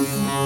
Yeah.